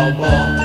Oh, ball.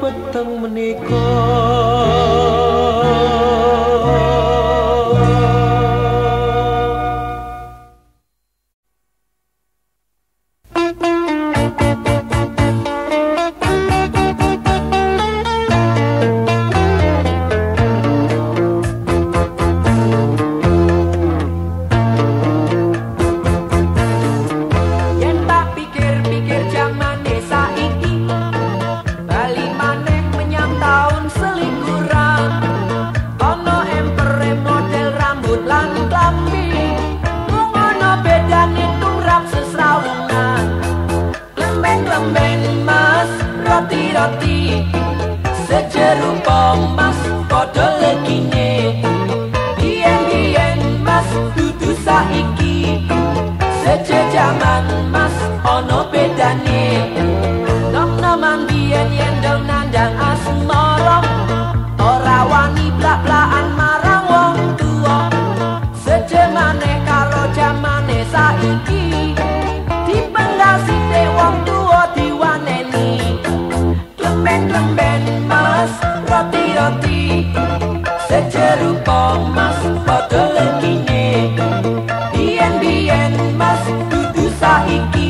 peteng menika. kelemben mas roti roti sejerum pom mas podo legine. Bien bien mas tutu saiki sejejaman mas saiki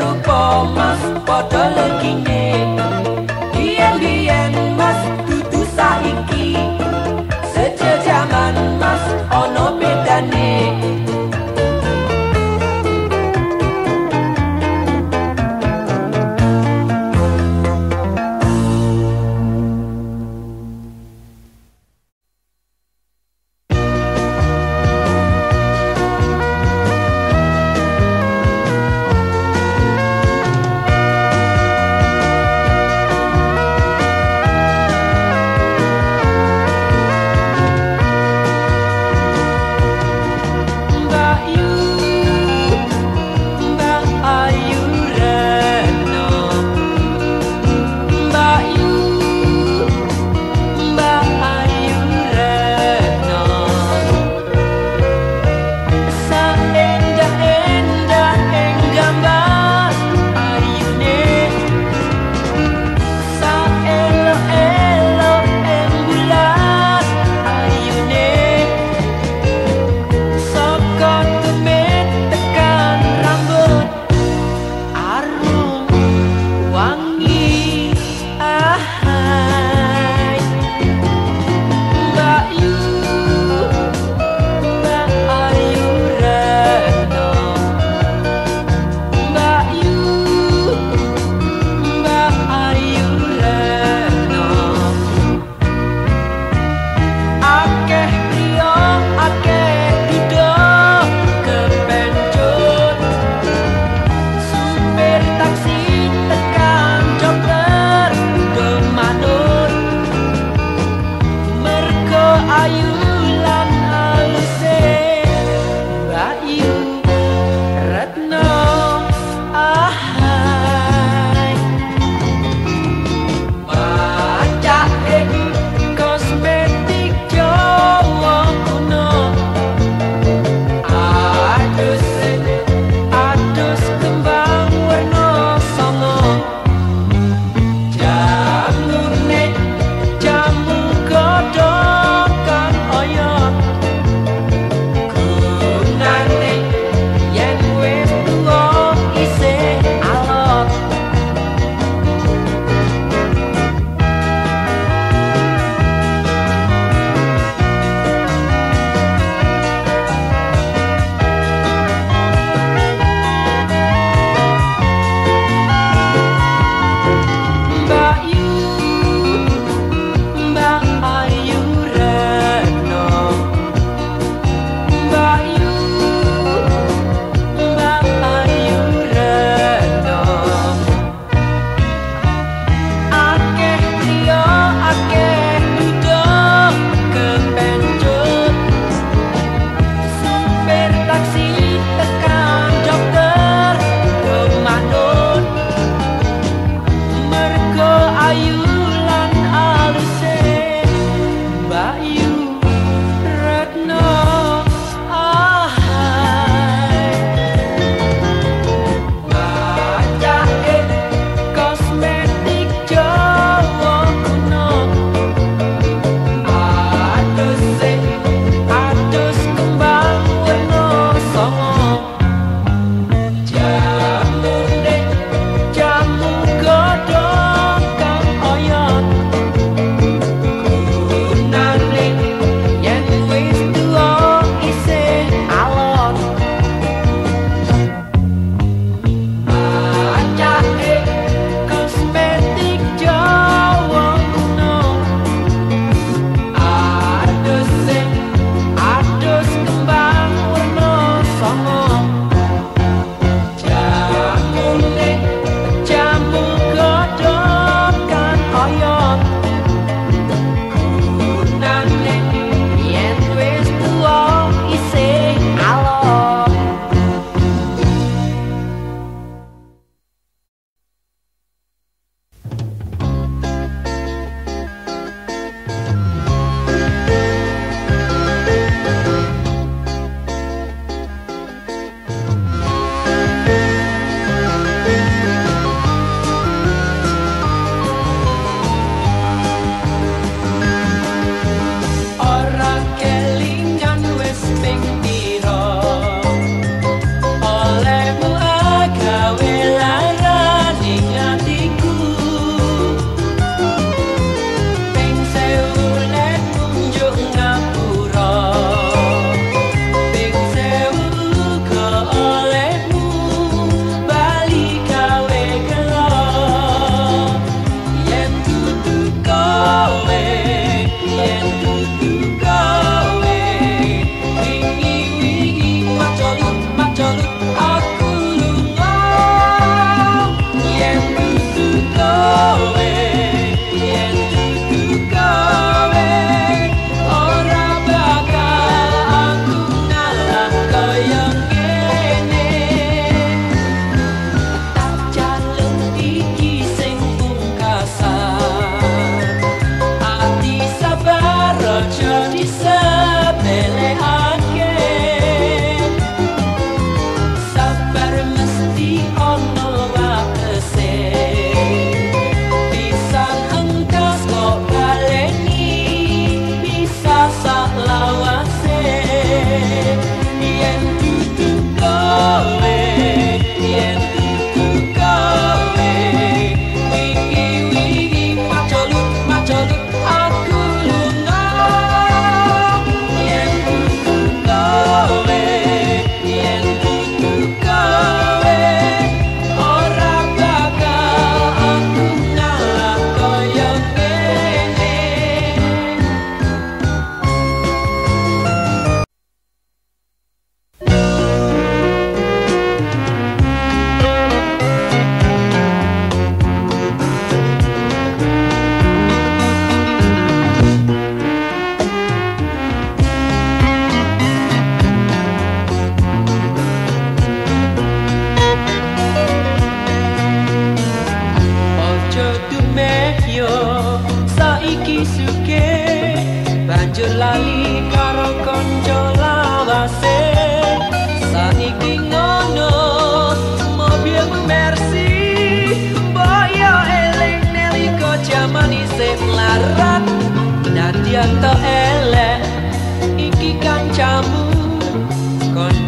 quero comas, bota looking.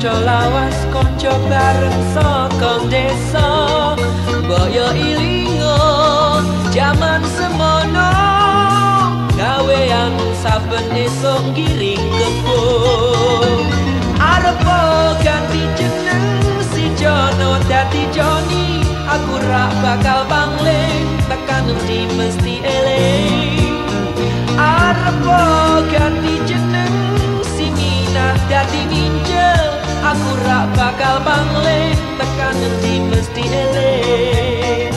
Konco lawas konco bareng saka desa. Boyo ilingo jaman semono. Gawean saben esok giring kepo bakal bangling tekan nanti mesti eleng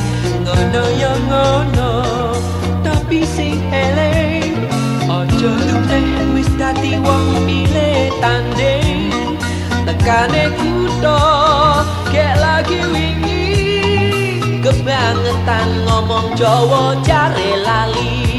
ngono ya ngono tapi sing eleng ojo lunteh wis dadi wong pile tanding tekane kuto kek lagi wingi. Kebangetan ngomong Jawa jare lali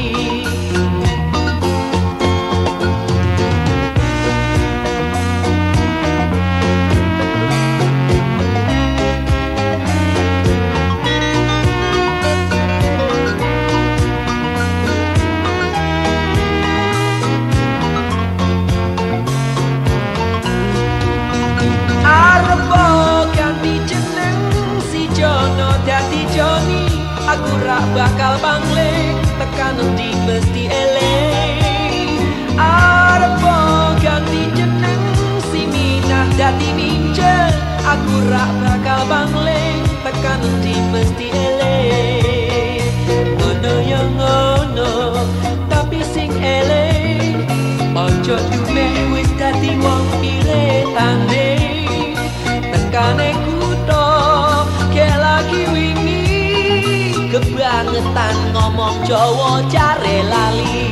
kebangetan ngomong Jawa jare lali.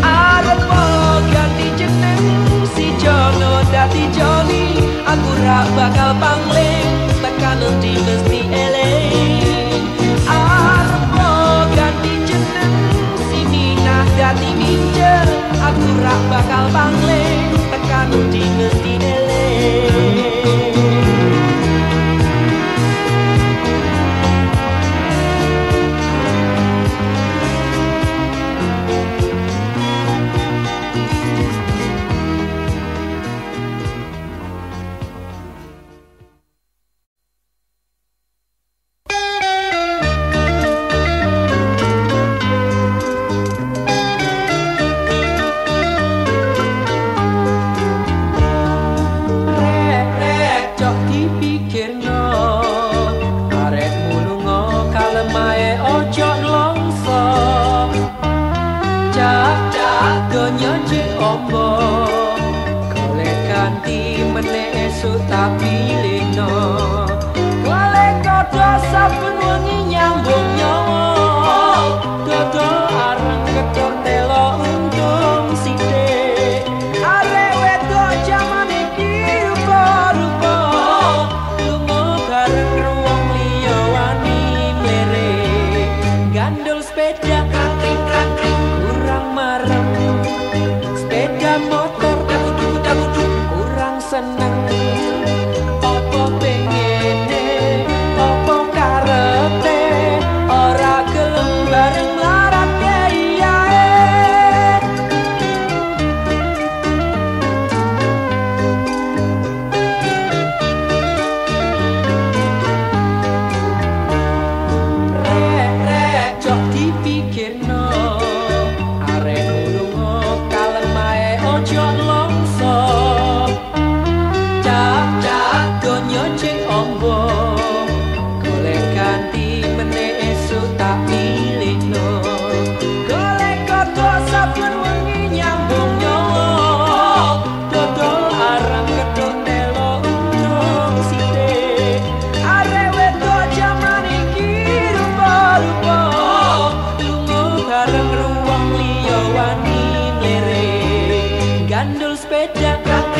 Arep ganti jeneng si Jono dadi Joni aku rak bakal pangling tekan nanti mesti eleng arep ganti jeneng si Minah dadi Minje aku rak bakal pangling tekan nanti mesti eleng Candles spread their